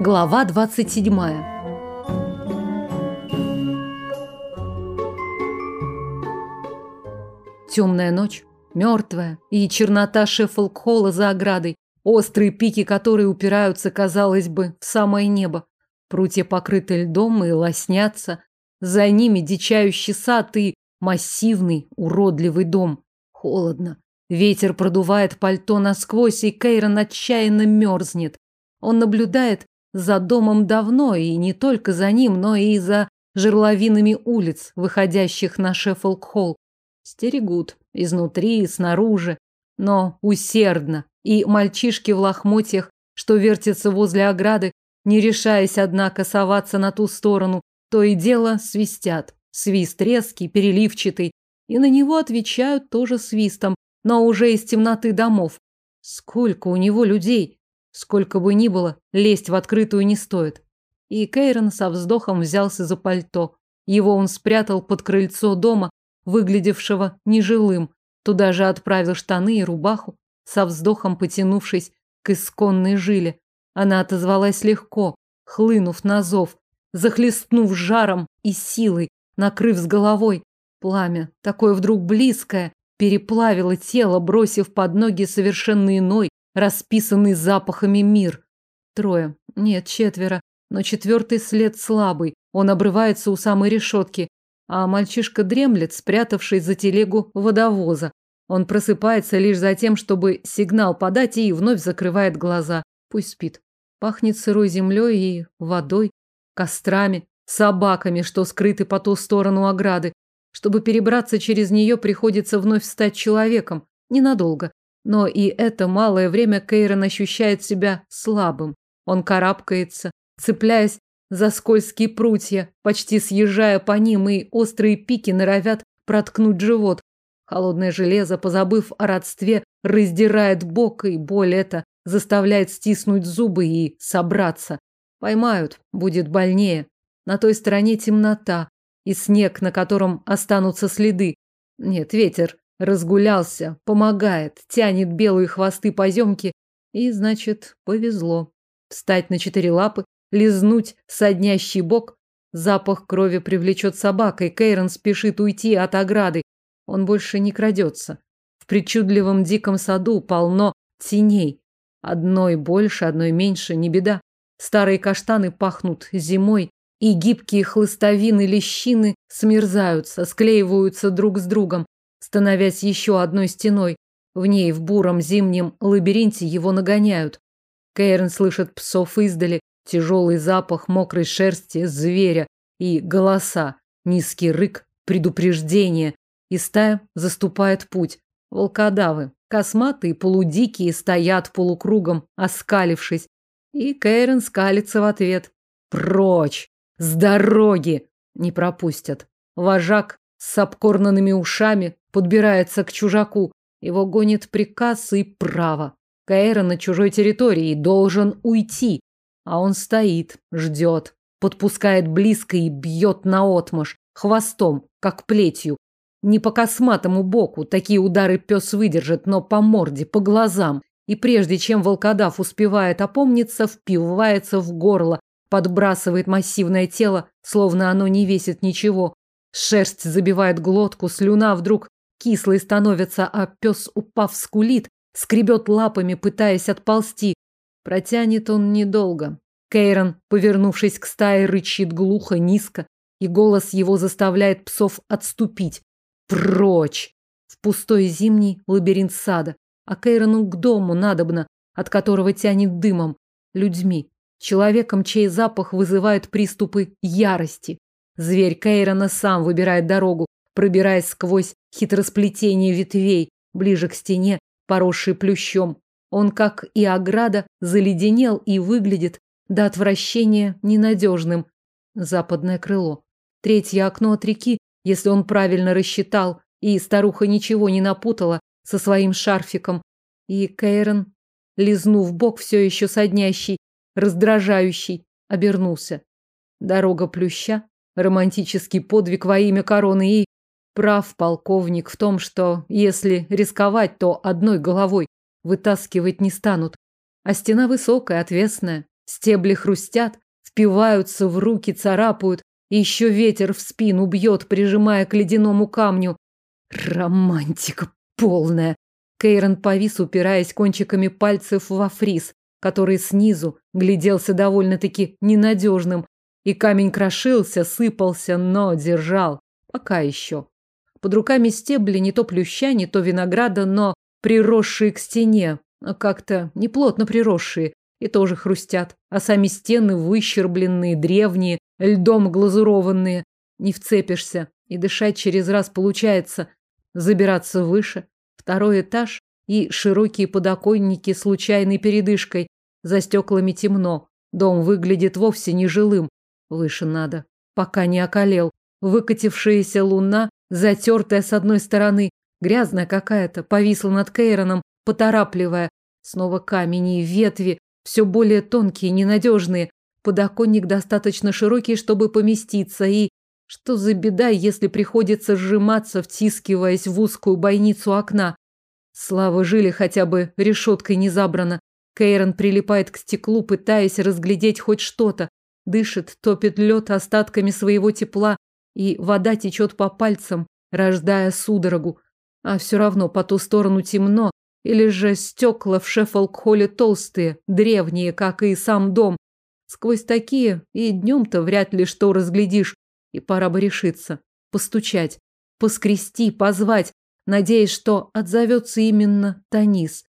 Глава 27. Темная ночь, мертвая, и чернота Шеффолк-холла за оградой, острые пики которые упираются, казалось бы, в самое небо. Прутья покрыты льдом и лоснятся. За ними дичающий сад и массивный, уродливый дом. Холодно. Ветер продувает пальто насквозь, и Кейрон отчаянно мерзнет. Он наблюдает за домом давно, и не только за ним, но и за жерловинами улиц, выходящих на Шеффолк-холл. Стерегут изнутри и снаружи, но усердно. И мальчишки в лохмотьях, что вертятся возле ограды, не решаясь, однако, соваться на ту сторону, то и дело свистят. Свист резкий, переливчатый, и на него отвечают тоже свистом, но уже из темноты домов. Сколько у него людей! Сколько бы ни было, лезть в открытую не стоит. И Кейрон со вздохом взялся за пальто. Его он спрятал под крыльцо дома, выглядевшего нежилым. Туда же отправил штаны и рубаху, со вздохом потянувшись к исконной жиле. Она отозвалась легко, хлынув на зов, захлестнув жаром и силой, накрыв с головой. Пламя, такое вдруг близкое, переплавило тело, бросив под ноги совершенно иной, расписанный запахами мир. Трое, нет, четверо, но четвертый след слабый, он обрывается у самой решетки, а мальчишка дремлет, спрятавшись за телегу водовоза. Он просыпается лишь за тем, чтобы сигнал подать и вновь закрывает глаза. Пусть спит. Пахнет сырой землей и водой, кострами, собаками, что скрыты по ту сторону ограды. Чтобы перебраться через нее, приходится вновь стать человеком. Ненадолго. Но и это малое время Кейрон ощущает себя слабым. Он карабкается, цепляясь за скользкие прутья, почти съезжая по ним, и острые пики норовят проткнуть живот. Холодное железо, позабыв о родстве, раздирает бок, и боль эта заставляет стиснуть зубы и собраться. Поймают, будет больнее. На той стороне темнота и снег, на котором останутся следы. Нет, ветер Разгулялся, помогает, тянет белые хвосты поземки. И, значит, повезло. Встать на четыре лапы, лизнуть соднящий бок. Запах крови привлечет собак, и Кейрон спешит уйти от ограды. Он больше не крадется. В причудливом диком саду полно теней. Одной больше, одной меньше, не беда. Старые каштаны пахнут зимой, и гибкие хлыстовины лещины смерзаются, склеиваются друг с другом становясь еще одной стеной. В ней, в буром зимнем лабиринте, его нагоняют. Кейрон слышит псов издали, тяжелый запах мокрой шерсти зверя и голоса, низкий рык, предупреждение. И стая заступает путь. Волкодавы, косматые, полудикие, стоят полукругом, оскалившись. И Кейрон скалится в ответ. Прочь! С дороги! Не пропустят. Вожак с обкорнанными ушами подбирается к чужаку. Его гонит приказ и право. Каэра на чужой территории должен уйти. А он стоит, ждет, подпускает близко и бьет наотмашь, хвостом, как плетью. Не по косматому боку, такие удары пес выдержит, но по морде, по глазам. И прежде чем волкодав успевает опомниться, впивается в горло, подбрасывает массивное тело, словно оно не весит ничего. Шерсть забивает глотку, слюна вдруг Кислый становится, а пес, упав, скулит, скребет лапами, пытаясь отползти. Протянет он недолго. Кейрон, повернувшись к стае, рычит глухо, низко, и голос его заставляет псов отступить. Прочь! В пустой зимний лабиринт сада. А Кейрону к дому надобно, от которого тянет дымом, людьми, человеком, чей запах вызывает приступы ярости. Зверь Кейрона сам выбирает дорогу, пробираясь сквозь хитросплетение ветвей, ближе к стене, поросшей плющом. Он, как и ограда, заледенел и выглядит до отвращения ненадежным. Западное крыло. Третье окно от реки, если он правильно рассчитал, и старуха ничего не напутала со своим шарфиком. И Кейрон, лизнув бок все еще соднящий, раздражающий, обернулся. Дорога плюща, романтический подвиг во имя короны и Прав полковник в том, что если рисковать, то одной головой вытаскивать не станут. А стена высокая, отвесная. Стебли хрустят, впиваются в руки, царапают, и еще ветер в спину бьет, прижимая к ледяному камню. Романтика полная. Кейрон повис, упираясь кончиками пальцев во фриз, который снизу гляделся довольно-таки ненадежным, и камень крошился, сыпался, но держал. Пока еще. Под руками стебли не то плюща, не то винограда, но приросшие к стене, а как-то неплотно приросшие, и тоже хрустят. А сами стены выщербленные, древние, льдом глазурованные. Не вцепишься, и дышать через раз получается. Забираться выше, второй этаж и широкие подоконники случайной передышкой. За стеклами темно. Дом выглядит вовсе нежилым. Выше надо, пока не околел. Выкатившаяся луна, затертая с одной стороны, грязная какая-то, повисла над Кейроном, поторапливая. Снова камень и ветви, все более тонкие, ненадежные. Подоконник достаточно широкий, чтобы поместиться, и... Что за беда, если приходится сжиматься, втискиваясь в узкую бойницу окна? Слава жили хотя бы решеткой не забрано. Кейрон прилипает к стеклу, пытаясь разглядеть хоть что-то. Дышит, топит лед остатками своего тепла, и вода течет по пальцам, рождая судорогу. А все равно по ту сторону темно, или же стекла в Шеффолк-холле толстые, древние, как и сам дом. Сквозь такие и днем-то вряд ли что разглядишь. И пора бы решиться. Постучать, поскрести, позвать, надеясь, что отзовется именно Танис.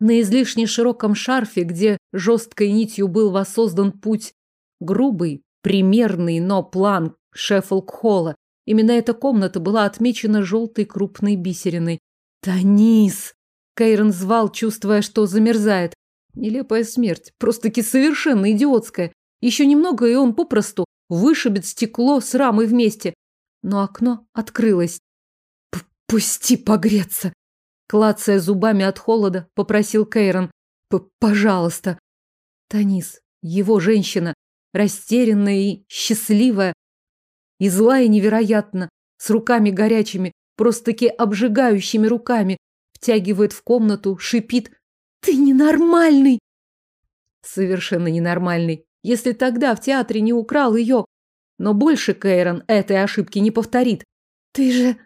На излишне широком шарфе, где жесткой нитью был воссоздан путь, грубый, примерный, но план Шеффолк-холла. Именно эта комната была отмечена желтой крупной бисериной. «Танис!» Кейрон звал, чувствуя, что замерзает. Нелепая смерть, просто-таки совершенно идиотская. Еще немного, и он попросту вышибет стекло с рамой вместе. Но окно открылось. «Пусти погреться!» Клацая зубами от холода, попросил Кейрон. «Пожалуйста!» Танис, его женщина, растерянная и счастливая, и злая невероятно, с руками горячими, просто-таки обжигающими руками, втягивает в комнату, шипит «Ты ненормальный!» Совершенно ненормальный, если тогда в театре не украл ее. Но больше Кейрон этой ошибки не повторит. «Ты же...»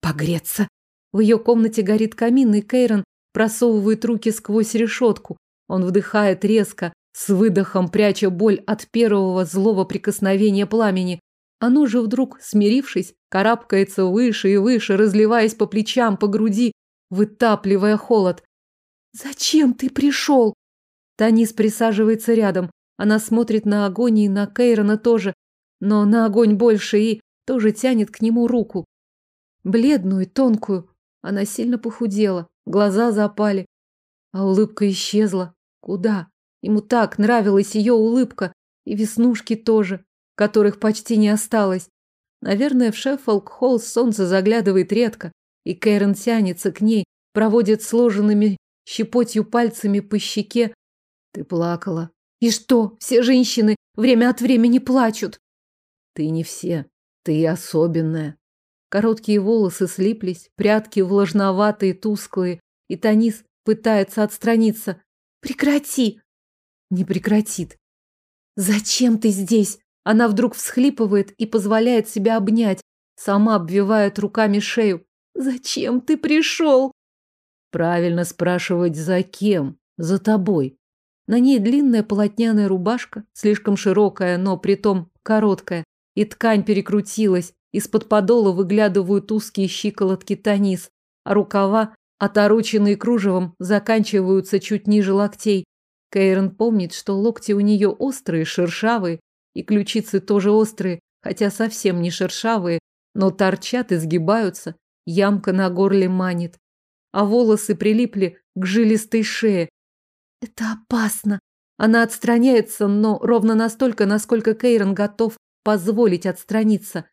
«Погреться!» В ее комнате горит камин, и Кейрон просовывает руки сквозь решетку. Он вдыхает резко, с выдохом пряча боль от первого злого прикосновения пламени. Оно же вдруг, смирившись, карабкается выше и выше, разливаясь по плечам, по груди, вытапливая холод. «Зачем ты пришел?» Танис присаживается рядом. Она смотрит на огонь и на Кейрона тоже, но на огонь больше и тоже тянет к нему руку. Бледную, тонкую. Она сильно похудела, глаза запали, а улыбка исчезла. Куда? Ему так нравилась ее улыбка, и веснушки тоже, которых почти не осталось. Наверное, в Шеффолк-холл солнце заглядывает редко, и Кэрон тянется к ней, проводит сложенными щепотью пальцами по щеке. Ты плакала. И что, все женщины время от времени плачут? Ты не все, ты особенная. Короткие волосы слиплись, прядки влажноватые, тусклые, и Танис пытается отстраниться. Прекрати! Не прекратит. Зачем ты здесь? Она вдруг всхлипывает и позволяет себя обнять, сама обвивает руками шею. Зачем ты пришел? Правильно спрашивать, за кем? За тобой. На ней длинная полотняная рубашка, слишком широкая, но притом короткая, и ткань перекрутилась, из-под подола выглядывают узкие щиколотки танис, а рукава, отороченные кружевом, заканчиваются чуть ниже локтей. Кейрон помнит, что локти у нее острые, шершавые, и ключицы тоже острые, хотя совсем не шершавые, но торчат и сгибаются, ямка на горле манит, а волосы прилипли к жилистой шее. Это опасно. Она отстраняется, но ровно настолько, насколько Кейрон готов позволить отстраниться.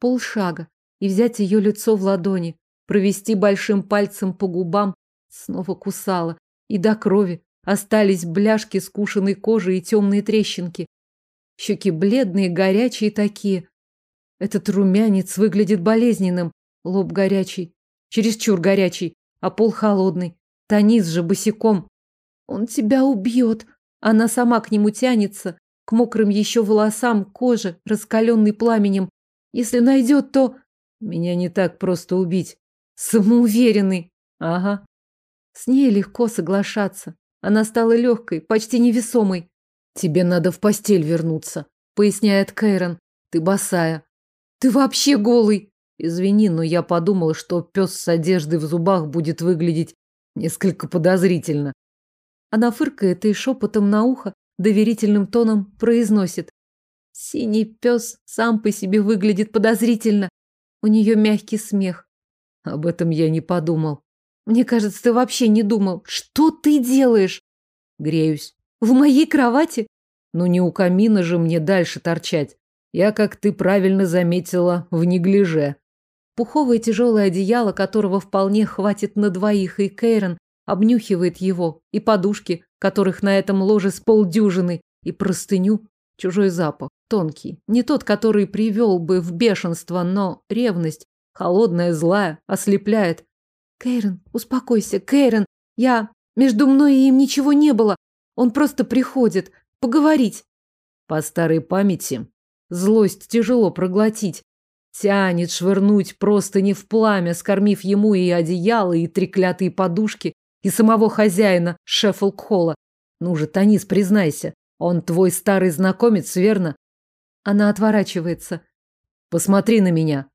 Полшага и взять ее лицо в ладони, провести большим пальцем по губам, снова кусала, и до крови остались бляшки скушенной кожи и темные трещинки. Щеки бледные, горячие такие. Этот румянец выглядит болезненным, лоб горячий, чересчур горячий, а пол холодный. Танис же босиком. Он тебя убьет. Она сама к нему тянется, к мокрым еще волосам, коже, раскаленной пламенем. Если найдет, то... Меня не так просто убить. Самоуверенный. Ага. С ней легко соглашаться. Она стала легкой, почти невесомой. Тебе надо в постель вернуться, поясняет Кейрон. Ты босая. Ты вообще голый. Извини, но я подумал, что пес с одеждой в зубах будет выглядеть несколько подозрительно. Она фыркает и шепотом на ухо доверительным тоном произносит. Синий пес сам по себе выглядит подозрительно. У нее мягкий смех. Об этом я не подумал. Мне кажется, ты вообще не думал. Что ты делаешь? Греюсь. В моей кровати? Ну не у камина же мне дальше торчать. Я, как ты правильно заметила, в неглиже. Пуховое тяжелое одеяло, которого вполне хватит на двоих, и Кейрон обнюхивает его, и подушки, которых на этом ложе с полдюжины, и простыню. Чужой запах, тонкий, не тот, который привел бы в бешенство, но ревность, холодная, злая, ослепляет. Кейрон, успокойся, Кейрон, я... Между мной и им ничего не было. Он просто приходит. Поговорить. По старой памяти. Злость тяжело проглотить. Тянет швырнуть просто не в пламя, скормив ему и одеяло, и треклятые подушки, и самого хозяина Шеффолк-холла. Ну же, Танис, признайся, он твой старый знакомец, верно? Она отворачивается. Посмотри на меня.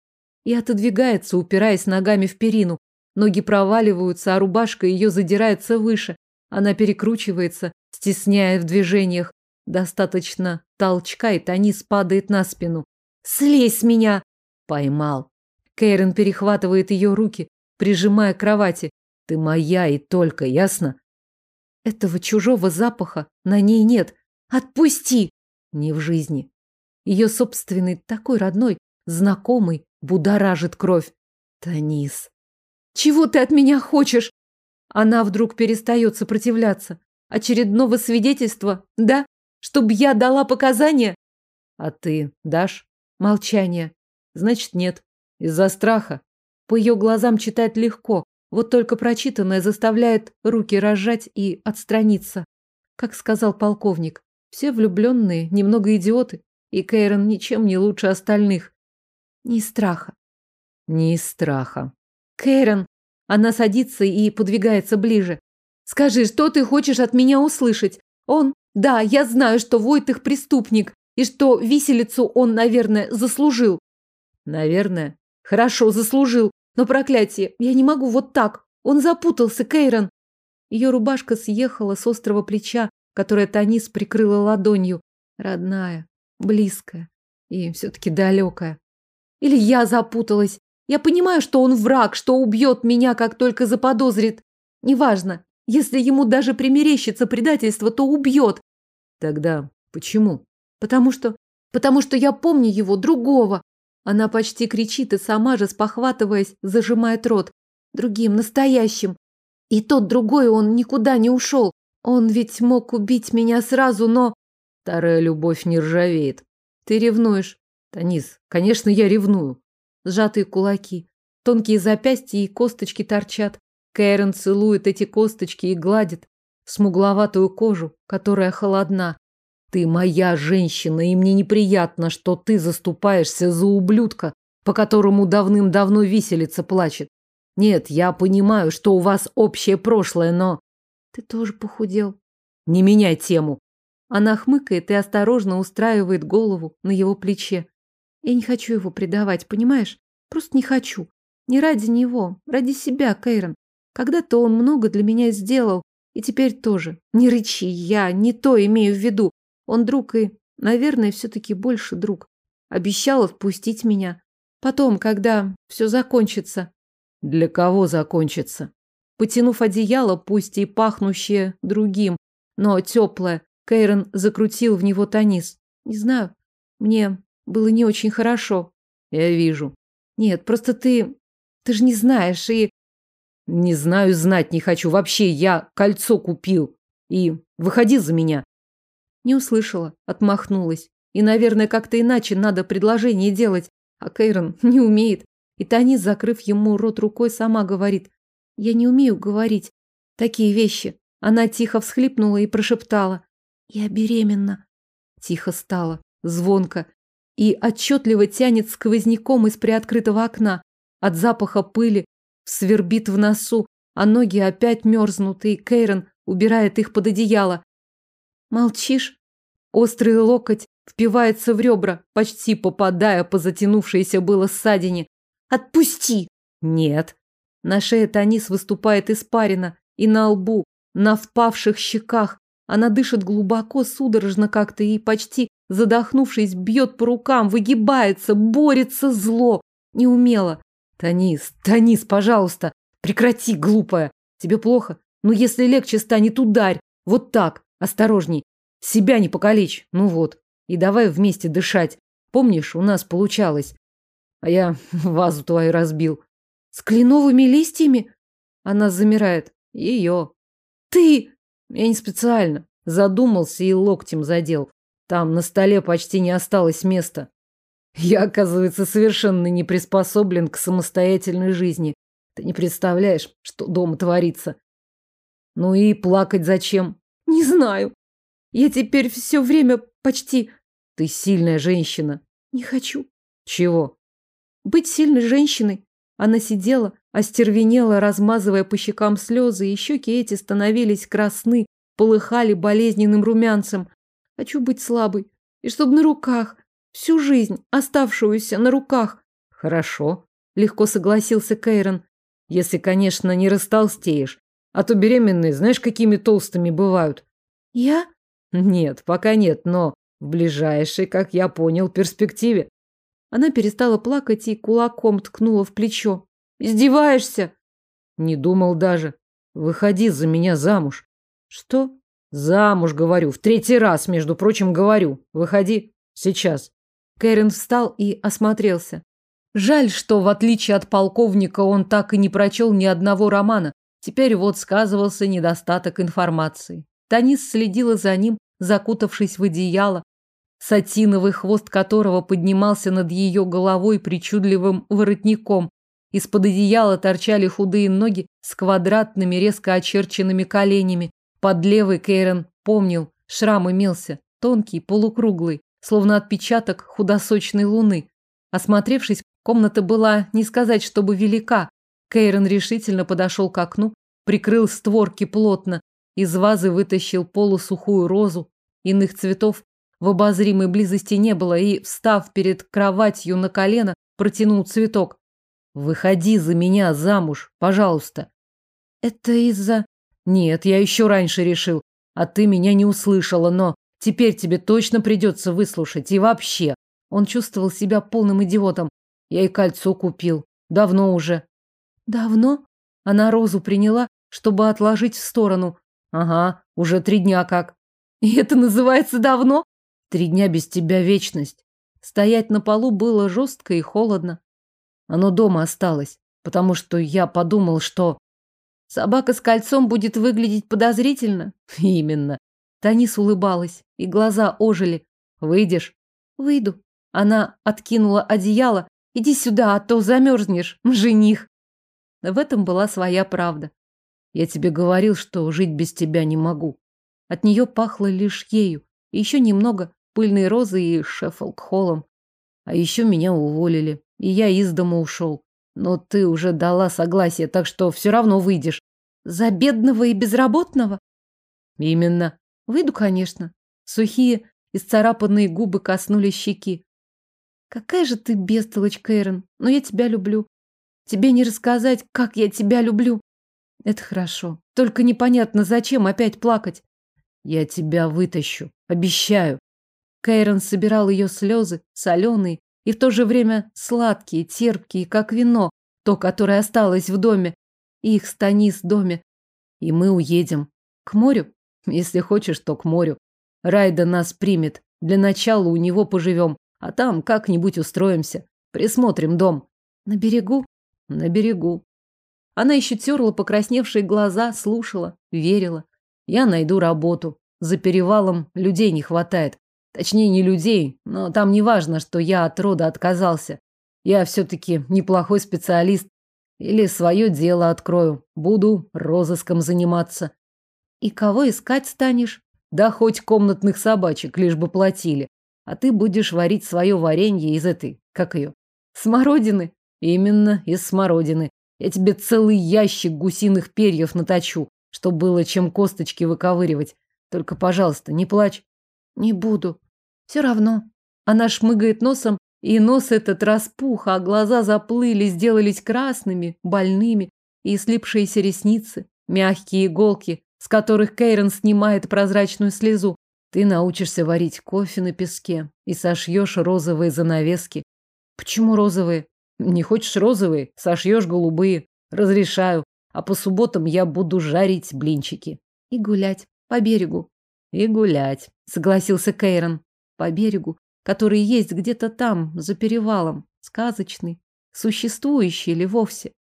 И отодвигается, упираясь ногами в перину. Ноги проваливаются, а рубашка ее задирается выше. Она перекручивается, стесняя в движениях. Достаточно толчка, и Танис падает на спину. «Слезь с меня!» Поймал. Кейрон перехватывает ее руки, прижимая к кровати. Ты моя и только, ясно? Этого чужого запаха на ней нет. Отпусти! Не в жизни. Ее собственный, такой родной, знакомый, будоражит кровь. Танис. Чего ты от меня хочешь? Она вдруг перестает сопротивляться. Очередного свидетельства, да? Чтоб я дала показания? А ты дашь? Молчание. Значит, нет. Из-за страха. По ее глазам читать легко, вот только прочитанное заставляет руки разжать и отстраниться. Как сказал полковник, все влюбленные немного идиоты, и Кейрон ничем не лучше остальных. Ни страха. Ни страха. Кейрон. Она садится и подвигается ближе. Скажи, что ты хочешь от меня услышать? Он... Да, я знаю, что Войтых преступник, и что виселицу он, наверное, заслужил. Наверное. Хорошо, заслужил. Но проклятие, я не могу вот так. Он запутался, Кейрон. Ее рубашка съехала с острого плеча, которое Танис прикрыла ладонью. Родная, близкая и все-таки далекая. Или я запуталась. Я понимаю, что он враг, что убьет меня, как только заподозрит. Неважно. Если ему даже примерещится предательство, то убьет. Тогда почему? Потому что... Потому что я помню его, другого. Она почти кричит и сама же, спохватываясь, зажимает рот. Другим, настоящим. И тот другой, он никуда не ушел. Он ведь мог убить меня сразу, но... Старая любовь не ржавеет. Ты ревнуешь. Танис, конечно, я ревную. Сжатые кулаки. Тонкие запястья и косточки торчат. Кэрон целует эти косточки и гладит смугловатую кожу, которая холодна. Ты моя женщина, и мне неприятно, что ты заступаешься за ублюдка, по которому давным-давно виселица плачет. Нет, я понимаю, что у вас общее прошлое, но... Ты тоже похудел. Не меняй тему. Она хмыкает и осторожно устраивает голову на его плече. Я не хочу его предавать, понимаешь? Просто не хочу. Не ради него, ради себя, Кейрон. Когда-то он много для меня сделал, и теперь тоже. Не рычи, я не то имею в виду. Он друг и, наверное, все-таки больше друг. Обещал отпустить меня. Потом, когда все закончится. Для кого закончится? Потянув одеяло, пусть и пахнущее другим, но теплое, Кейрон закрутил в него Танис. Не знаю, мне было не очень хорошо. Я вижу. Нет, просто ты... Ты же не знаешь и... Не знаю, знать не хочу. Вообще, я кольцо купил. И выходи за меня. Не услышала, отмахнулась. И, наверное, как-то иначе надо предложение делать. А Кейрон не умеет. И Танис, закрыв ему рот рукой, сама говорит. Я не умею говорить такие вещи. Она тихо всхлипнула и прошептала. Я беременна. Тихо стало, звонко. И отчетливо тянет сквозняком из приоткрытого окна. От запаха пыли свербит в носу, а ноги опять мерзнут, и Кейрон убирает их под одеяло. Молчишь? Острый локоть впивается в ребра, почти попадая по затянувшейся было ссадине. Отпусти! Нет. На шее Танис выступает испарина, и на лбу, на впавших щеках. Она дышит глубоко, судорожно как-то и, почти задохнувшись, бьет по рукам, выгибается, борется зло. Неумело. Танис, Танис, пожалуйста, прекрати, глупая. Тебе плохо? Ну, если легче станет, ударь. Вот так, осторожней. Себя не покалечь. Ну вот. И давай вместе дышать. Помнишь, у нас получалось. А я вазу твою разбил. С кленовыми листьями? Она замирает. Ее. Ты! Я не специально. Задумался и локтем задел. Там на столе почти не осталось места. Я, оказывается, совершенно не приспособлен к самостоятельной жизни. Ты не представляешь, что дома творится. Ну и плакать зачем? Не знаю. Я теперь все время почти... Ты сильная женщина. Не хочу. Чего? Быть сильной женщиной. Она сидела, остервенела, размазывая по щекам слезы, и щеки эти становились красны, полыхали болезненным румянцем. Хочу быть слабой. И чтоб на руках. Всю жизнь, оставшуюся на руках. Хорошо, легко согласился Кейрон. Если, конечно, не растолстеешь. А то беременные, знаешь, какими толстыми бывают? Я? Нет, пока нет, но в ближайшей, как я понял, перспективе. Она перестала плакать и кулаком ткнула в плечо. Издеваешься? Не думал даже. Выходи за меня замуж. Что? Замуж, говорю. В третий раз, между прочим, говорю. Выходи. Сейчас. Кэрен встал и осмотрелся. Жаль, что, в отличие от полковника, он так и не прочел ни одного романа. Теперь вот сказывался недостаток информации. Танис следила за ним, закутавшись в одеяло, сатиновый хвост которого поднимался над ее головой причудливым воротником. Из-под одеяла торчали худые ноги с квадратными, резко очерченными коленями. Под левой Кейрон помнил, шрам имелся, тонкий, полукруглый, словно отпечаток худосочной луны. Осмотревшись, комната была, не сказать, чтобы велика. Кейрон решительно подошел к окну, прикрыл створки плотно, из вазы вытащил полусухую розу. Иных цветов в обозримой близости не было, и, встав перед кроватью на колено, протянул цветок. Выходи за меня замуж, пожалуйста. Это из-за... Нет, я еще раньше решил. А ты меня не услышала, но теперь тебе точно придется выслушать. И вообще, он чувствовал себя полным идиотом. Я и кольцо купил. Давно уже. Давно? Она розу приняла, чтобы отложить в сторону. Ага, уже три дня как. И это называется давно? Три дня без тебя вечность. Стоять на полу было жестко и холодно. Оно дома осталось, потому что я подумал, что... Собака с кольцом будет выглядеть подозрительно? Именно. Танис улыбалась, и глаза ожили. Выйдешь? Выйду. Она откинула одеяло. Иди сюда, а то замерзнешь, жених. В этом была своя правда. Я тебе говорил, что жить без тебя не могу. От нее пахло лишь ею. И еще немного пыльной розы и шеффолк-холлом. А еще меня уволили и я из дома ушел. Но ты уже дала согласие, так что все равно выйдешь. За бедного и безработного? Именно. Выйду, конечно. Сухие, исцарапанные губы коснулись щеки. Какая же ты бестолочь, Кэрон. Но я тебя люблю. Тебе не рассказать, как я тебя люблю. Это хорошо. Только непонятно, зачем опять плакать. Я тебя вытащу. Обещаю. Кейрон собирал ее слезы, соленые, и в то же время сладкие, терпкие, как вино, то, которое осталось в доме, их станис доме. И мы уедем. К морю? Если хочешь, то к морю. Райда нас примет. Для начала у него поживем, а там как-нибудь устроимся. Присмотрим дом. На берегу? На берегу. Она еще терла покрасневшие глаза, слушала, верила. Я найду работу. За перевалом людей не хватает. Точнее, не людей, но там не важно, что я от рода отказался. Я все-таки неплохой специалист. Или свое дело открою. Буду розыском заниматься. И кого искать станешь? Да хоть комнатных собачек, лишь бы платили. А ты будешь варить свое варенье из этой, как ее, смородины. Именно, из смородины. Я тебе целый ящик гусиных перьев наточу, чтобы было чем косточки выковыривать. Только, пожалуйста, не плачь. Не буду. Все равно. Она шмыгает носом, и нос этот распух, а глаза заплыли, сделались красными, больными, и слипшиеся ресницы, мягкие иголки, с которых Кейрон снимает прозрачную слезу. Ты научишься варить кофе на песке и сошьешь розовые занавески. Почему розовые? Не хочешь розовые? Сошьешь голубые. Разрешаю. А по субботам я буду жарить блинчики. И гулять по берегу. И гулять, согласился Кейрон. По берегу, который есть где-то там, за перевалом. Сказочный. Существующий или вовсе.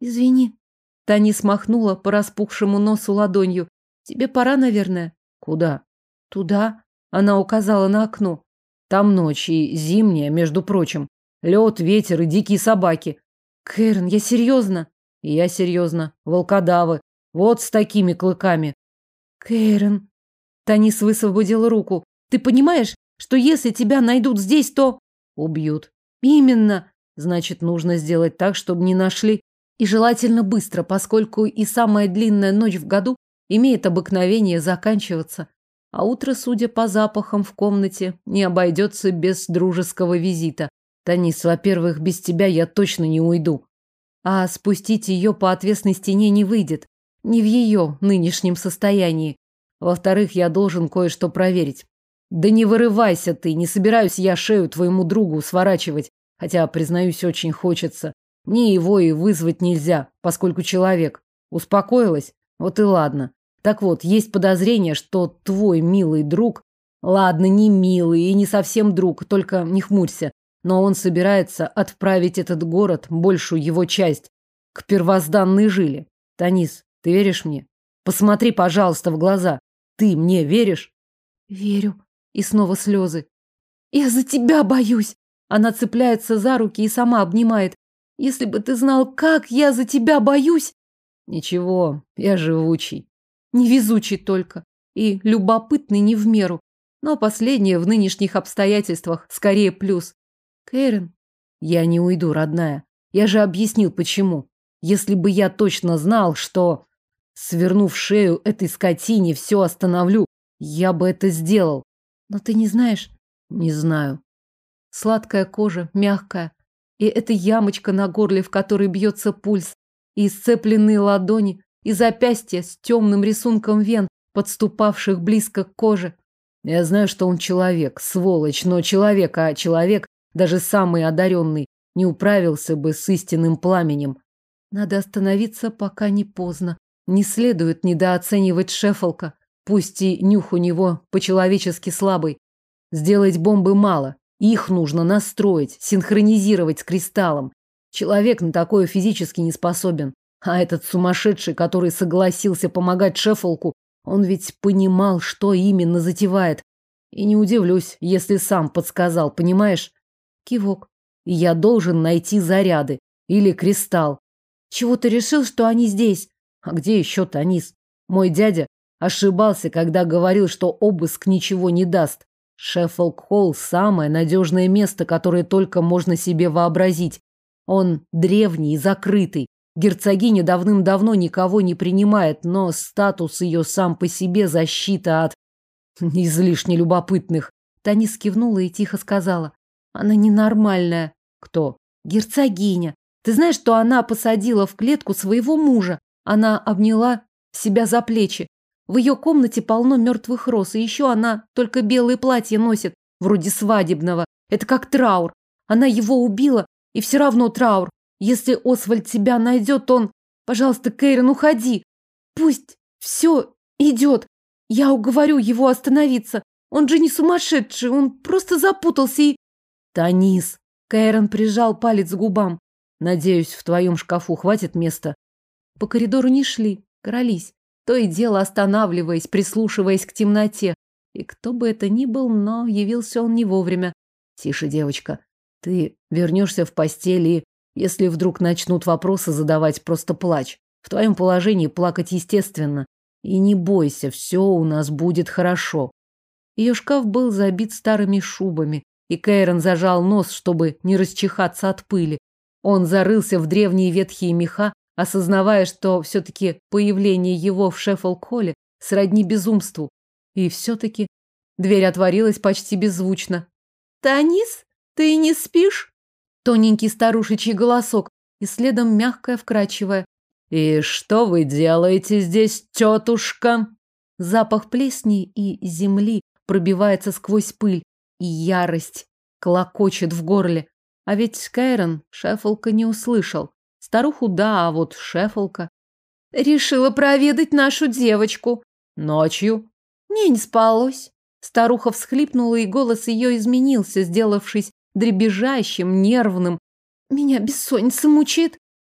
Извини. Тани смахнула по распухшему носу ладонью. Тебе пора, наверное. Куда? Туда. Она указала на окно. Там ночь и зимняя, между прочим. Лед, ветер и дикие собаки. Кэрон, я серьезно. Я серьезно. Волкодавы. Вот с такими клыками. Кэрон. Танис высвободил руку. Ты понимаешь, что если тебя найдут здесь, то... Убьют. Именно. Значит, нужно сделать так, чтобы не нашли. И желательно быстро, поскольку и самая длинная ночь в году имеет обыкновение заканчиваться. А утро, судя по запахам в комнате, не обойдется без дружеского визита. Танис, во-первых, без тебя я точно не уйду. А спустить ее по отвесной стене не выйдет. Не в ее нынешнем состоянии. Во-вторых, я должен кое-что проверить. Да не вырывайся ты, не собираюсь я шею твоему другу сворачивать. Хотя, признаюсь, очень хочется. Мне его и вызвать нельзя, поскольку человек. Успокоилась? Вот и ладно. Так вот, есть подозрение, что твой милый друг... Ладно, не милый и не совсем друг, только не хмурься. Но он собирается отправить этот город, большую его часть, к первозданной жиле. Танис, ты веришь мне? Посмотри, пожалуйста, в глаза. Ты мне веришь? Верю. И снова слезы. Я за тебя боюсь. Она цепляется за руки и сама обнимает. Если бы ты знал, как я за тебя боюсь. Ничего, я живучий. Невезучий только. И любопытный не в меру. Но последнее в нынешних обстоятельствах скорее плюс. Кэрен. Я не уйду, родная. Я же объяснил, почему. Если бы я точно знал, что, свернув шею этой скотине, все остановлю, я бы это сделал. Но ты не знаешь? Не знаю. Сладкая кожа, мягкая. И эта ямочка на горле, в которой бьется пульс. И сцепленные ладони, и запястья с темным рисунком вен, подступавших близко к коже. Я знаю, что он человек, сволочь, но человек, а человек, даже самый одаренный, не управился бы с истинным пламенем. Надо остановиться, пока не поздно. Не следует недооценивать Шефолка, пусть и нюх у него по-человечески слабый. Сделать бомбы мало, их нужно настроить, синхронизировать с кристаллом. Человек на такое физически не способен. А этот сумасшедший, который согласился помогать Шефолку, он ведь понимал, что именно затевает. И не удивлюсь, если сам подсказал, понимаешь? Кивок. Я должен найти заряды. Или кристалл. Чего ты решил, что они здесь? А где еще Танис? Мой дядя ошибался, когда говорил, что обыск ничего не даст. Шеффолк Холл – самое надежное место, которое только можно себе вообразить. Он древний и закрытый. Герцогиня давным-давно никого не принимает, но статус ее сам по себе защита от излишне любопытных. Танис кивнула и тихо сказала. Она ненормальная. Кто? Герцогиня. Ты знаешь, что она посадила в клетку своего мужа? Она обняла себя за плечи. В ее комнате полно мертвых роз, и еще она только белые платья носит, вроде свадебного. Это как траур. Она его убила, и все равно траур. Если Освальд тебя найдет, он... Пожалуйста, Кейрон, уходи. Пусть все идет. Я уговорю его остановиться. Он же не сумасшедший, он просто запутался и... Танис. Кейрон прижал палец к губам. Надеюсь, в твоем шкафу хватит места. По коридору не шли, крались. То и дело останавливаясь, прислушиваясь к темноте. И кто бы это ни был, но явился он не вовремя. Тише, девочка. Ты вернешься в постель и если вдруг начнут вопросы задавать, просто плачь. В твоем положении плакать естественно. И не бойся, все у нас будет хорошо. Ее шкаф был забит старыми шубами, и Кейрон зажал нос, чтобы не расчихаться от пыли. Он зарылся в древние ветхие меха, осознавая, что все-таки появление его в Шеффолк-холле сродни безумству. И все-таки дверь отворилась почти беззвучно. «Танис, ты не спишь?» Тоненький старушечий голосок, и следом мягкая, вкрадчивая. «И что вы делаете здесь, тетушка?» Запах плесни и земли пробивается сквозь пыль, и ярость клокочет в горле. А ведь Кайрон Шеффолка не услышал. Старуху да, а вот Шеффолка. Решила проведать нашу девочку. Ночью? Мне не спалось. Старуха всхлипнула, и голос ее изменился, сделавшись дребезжащим, нервным. Меня бессонница мучает.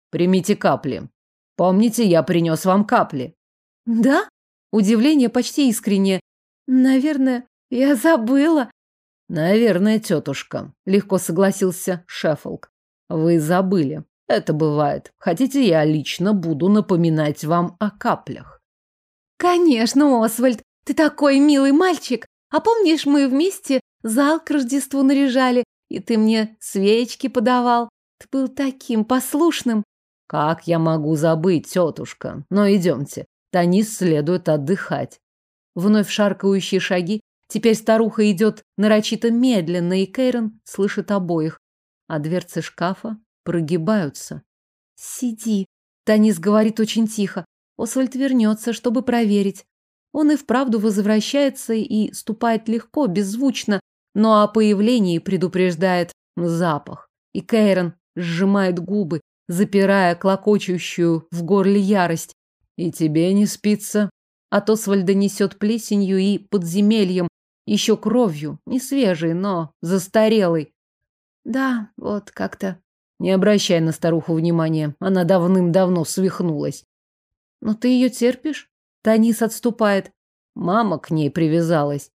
Примите капли. Помните, я принес вам капли. Да? Удивление почти искреннее. Наверное, я забыла. Наверное, тетушка. Легко согласился Шеффолк. Вы забыли. Это бывает. Хотите, я лично буду напоминать вам о каплях? Конечно, Освальд. Ты такой милый мальчик. А помнишь, мы вместе зал к Рождеству наряжали, и ты мне свечки подавал? Ты был таким послушным. Как я могу забыть, тетушка? Но идемте. Танис следует отдыхать. Вновь шаркающие шаги. Теперь старуха идет нарочито медленно, и Кейрон слышит обоих. А дверцы шкафа прогибаются. Сиди. Танис говорит очень тихо. Освальд вернется, чтобы проверить. Он и вправду возвращается и ступает легко, беззвучно, но о появлении предупреждает запах. И Кейрон сжимает губы, запирая клокочущую в горле ярость. И тебе не спится. От Освальда несет плесенью и подземельем, еще кровью, не свежей, но застарелой. Да, вот как-то. Не обращай на старуху внимания, она давным-давно свихнулась. Но ты ее терпишь? Танис отступает. Мама к ней привязалась.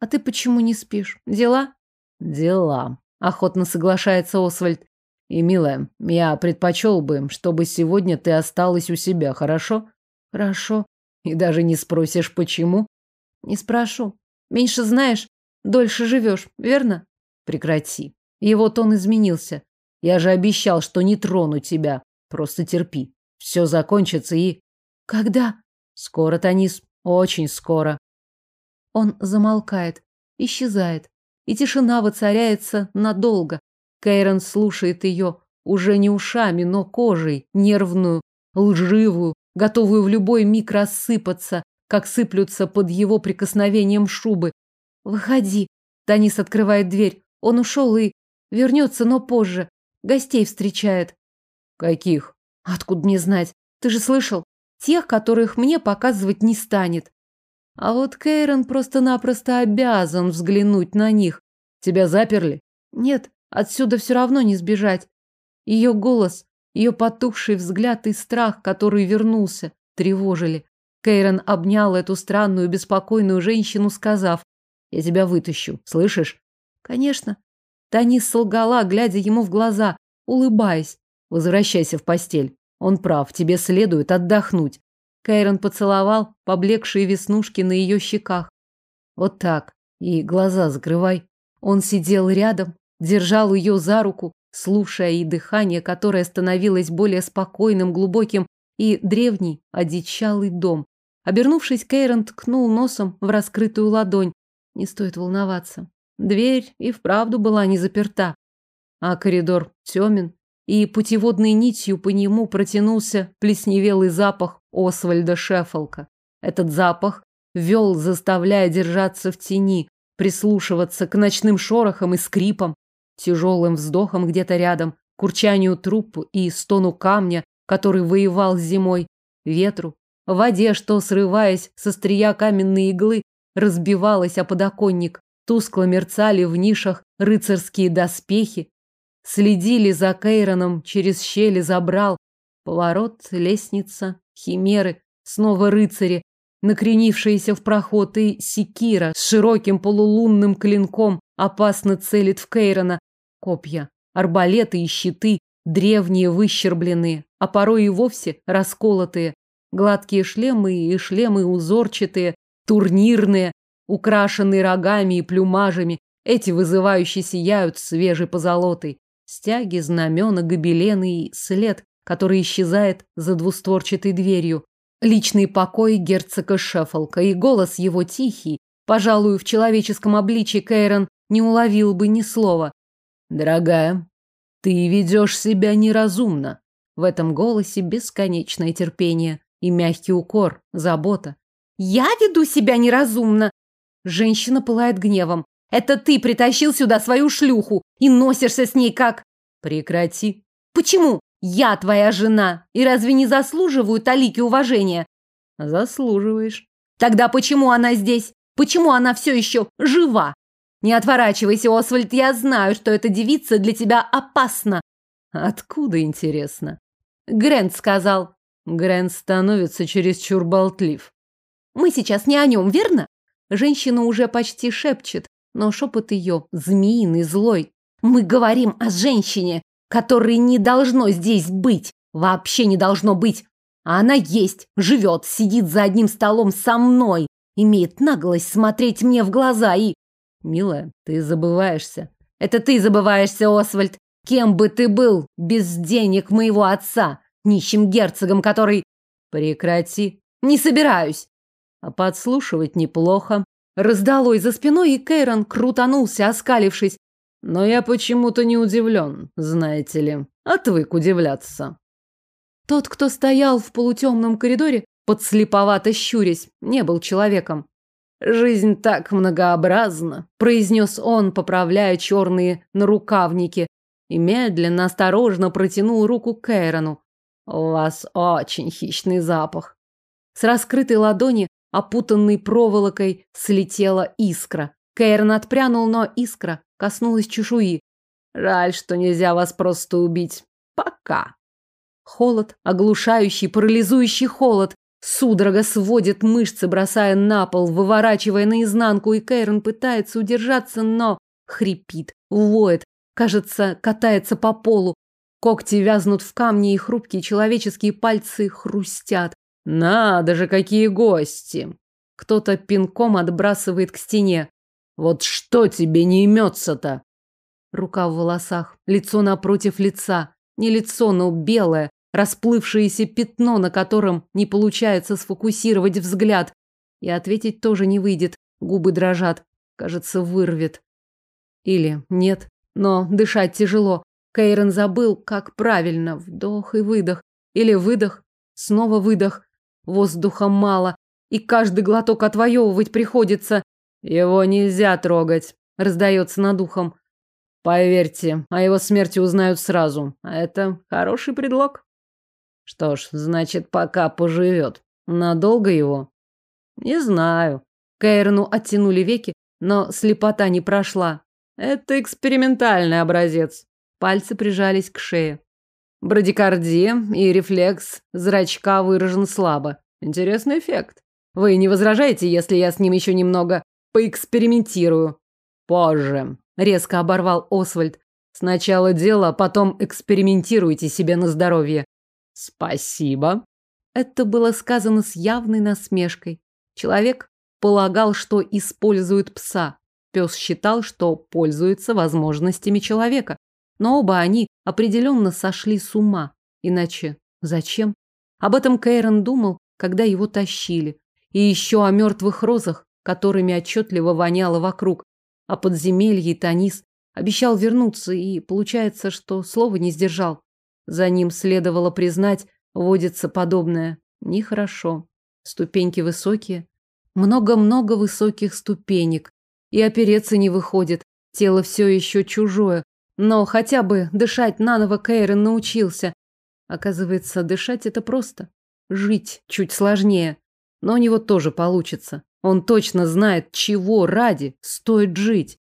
А ты почему не спишь? Дела? Дела. Охотно соглашается Освальд. И, милая, я предпочел бы, чтобы сегодня ты осталась у себя, хорошо? Хорошо. И даже не спросишь, почему? Не спрошу. Меньше знаешь, дольше живешь, верно? Прекрати. Его тон изменился. Я же обещал, что не трону тебя. Просто терпи. Все закончится и... Когда? Скоро, Танис. Очень скоро. Он замолкает, исчезает. И тишина воцаряется надолго. Кейрон слушает ее уже не ушами, но кожей, нервную, лживую, готовую в любой миг рассыпаться, как сыплются под его прикосновением шубы. «Выходи!» Танис открывает дверь. Он ушел и вернется, но позже. Гостей встречает. «Каких?» «Откуда мне знать? Ты же слышал? Тех, которых мне показывать не станет». А вот Кейрон просто-напросто обязан взглянуть на них. Тебя заперли? Нет, Отсюда все равно не сбежать. Ее голос, ее потухший взгляд и страх, который вернулся, тревожили. Кейрон обнял эту странную, беспокойную женщину, сказав, «Я тебя вытащу, слышишь?» «Конечно». Танис солгала, глядя ему в глаза, улыбаясь. «Возвращайся в постель. Он прав, тебе следует отдохнуть». Кейрон поцеловал поблекшие веснушки на ее щеках. «Вот так. И глаза закрывай». Он сидел рядом, держал ее за руку, слушая и дыхание, которое становилось более спокойным, глубоким, и древний, одичалый дом. Обернувшись, Кейрон ткнул носом в раскрытую ладонь. Не стоит волноваться. Дверь и вправду была не заперта. А коридор темен, и путеводной нитью по нему протянулся плесневелый запах Освальда Шеффолка. Этот запах вел, заставляя держаться в тени, прислушиваться к ночным шорохам и скрипам, тяжелым вздохом где-то рядом, курчанию трупу и стону камня, который воевал зимой, ветру, воде, что, срываясь со стрия каменной иглы, разбивалась о подоконник, тускло мерцали в нишах рыцарские доспехи, следили за Кейроном через щели забрал, поворот, лестница, химеры, снова рыцари, накренившиеся в проход, и секира с широким полулунным клинком опасно целит в Кейрона, Копья, арбалеты и щиты, древние, выщербленные, а порой и вовсе расколотые. Гладкие шлемы и шлемы узорчатые, турнирные, украшенные рогами и плюмажами. Эти вызывающие сияют свежей позолотой. Стяги, знамена, гобелены и след, который исчезает за двустворчатой дверью. Личный покой герцога Шеффолка и голос его тихий. Пожалуй, в человеческом обличии Кейрон не уловил бы ни слова. «Дорогая, ты ведешь себя неразумно». В этом голосе бесконечное терпение и мягкий укор, забота. «Я веду себя неразумно!» Женщина пылает гневом. «Это ты притащил сюда свою шлюху и носишься с ней как...» «Прекрати!» «Почему? Я твоя жена, и разве не заслуживаю талики уважения? Заслуживаешь. Тогда почему она здесь? Почему она все еще жива? Не отворачивайся, Освальд, я знаю, что эта девица для тебя опасна. Откуда, интересно? Грент сказал. Грент становится чересчур болтлив. Мы сейчас не о нем, верно? Женщина уже почти шепчет, но шепот ее змеиный, злой. Мы говорим о женщине, которой не должно здесь быть, вообще не должно быть. А она есть, живет, сидит за одним столом со мной, имеет наглость смотреть мне в глаза и... Милая, ты забываешься. Это ты забываешься, Освальд. Кем бы ты был без денег моего отца, нищим герцогом, который... Прекрати. Не собираюсь. А подслушивать неплохо. Раздалось за спиной, и Кейрон крутанулся, оскалившись. Но я почему-то не удивлен, знаете ли. Отвык удивляться. Тот, кто стоял в полутемном коридоре, подслеповато щурясь, не был человеком. «Жизнь так многообразна», – произнес он, поправляя черные нарукавники, и медленно, осторожно протянул руку к Эйрону. «У вас очень хищный запах». С раскрытой ладони, опутанной проволокой, слетела искра. Кейрон отпрянул, но искра коснулась чешуи. Жаль, что нельзя вас просто убить. Пока. Холод, оглушающий, парализующий холод. Судорога сводит мышцы, бросая на пол, выворачивая наизнанку, и Кейрон пытается удержаться, но хрипит, воет, кажется, катается по полу. Когти вязнут в камне, и хрупкие человеческие пальцы хрустят. Надо же, какие гости! Кто-то пинком отбрасывает к стене. Вот что тебе не имется-то? Рука в волосах, лицо напротив лица. Не лицо, но белое, расплывшееся пятно, на котором не получается сфокусировать взгляд. И ответить тоже не выйдет. Губы дрожат. Кажется, вырвет. Или нет. Но дышать тяжело. Кейрон забыл, как правильно. Вдох и выдох. Или выдох. Снова выдох. Воздуха мало. И каждый глоток отвоевывать приходится. Его нельзя трогать, раздается над ухом. Поверьте, о его смерти узнают сразу. А это хороший предлог. Что ж, значит, пока поживет. Надолго его? Не знаю. Кейрону оттянули веки, но слепота не прошла. Это экспериментальный образец. Пальцы прижались к шее. Брадикардия и рефлекс зрачка выражен слабо. Интересный эффект. Вы не возражаете, если я с ним еще немного поэкспериментирую. Позже. Резко оборвал Освальд. Сначала дело, потом экспериментируйте себе на здоровье. Спасибо. Это было сказано с явной насмешкой. Человек полагал, что использует пса. Пес считал, что пользуется возможностями человека. Но оба они определенно сошли с ума. Иначе зачем? Об этом Кейрон думал, когда его тащили. И еще о мертвых розах, которыми отчетливо воняло вокруг. А подземелье Танис обещал вернуться, и получается, что слова не сдержал. За ним следовало признать, водится подобное. Нехорошо. Ступеньки высокие. Много-много высоких ступенек. И опереться не выходит. Тело все еще чужое. Но хотя бы дышать наново Кейрон научился. Оказывается, дышать это просто. Жить чуть сложнее. Но у него тоже получится. Он точно знает, чего ради стоит жить.